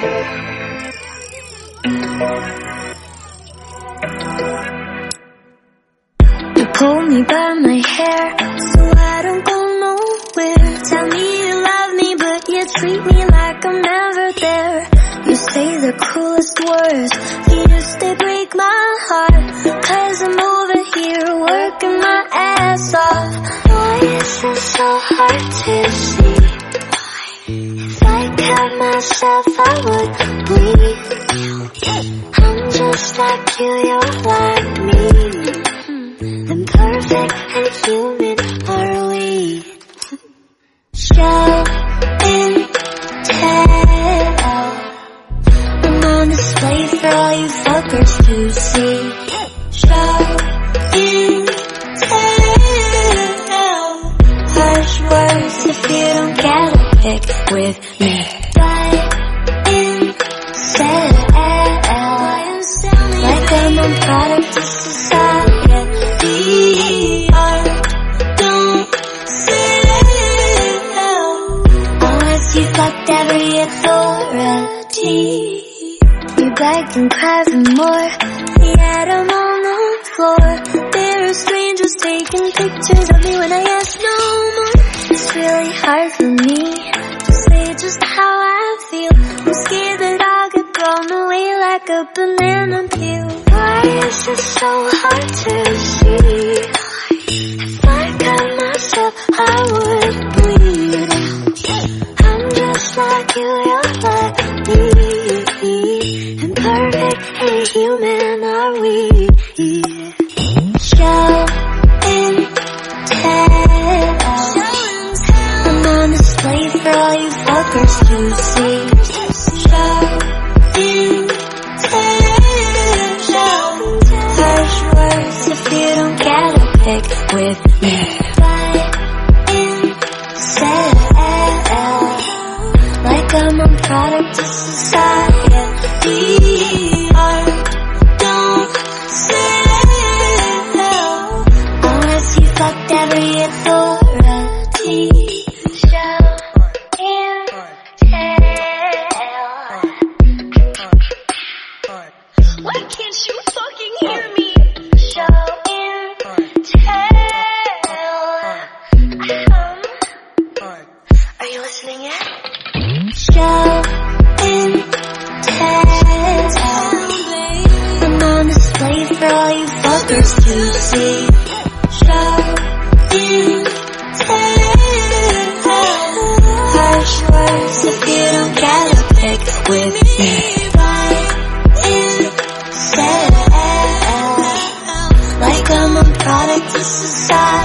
You pull me by my hair so I don't go nowhere. Tell me you love me, but you treat me like I'm never there. You say the coolest words, fears they break my heart. Cause I'm over here working my ass off. Why is it so hard to see? Cut myself, I would bleed. I'm just like you, you're like me. Hmm, then perfect and human are we? Show and tell. I'm on display for all you fuckers to see. Show you fucked every authority. You begged and cried for more, yet I'm on the floor. There are strangers taking pictures of me when I ask no more. It's really hard for me to say just how I feel. I'm scared that I'll get blown away like a banana peel. Why is it so hard to see? Human are we? Show and tell. I'm on display for all you fuckers to see. Show and tell. Harsh words if you don't get a pick with me. But instead, like I'm a product of society. fucked every authority. And tell. Why can't you fuck? i'm a product of society.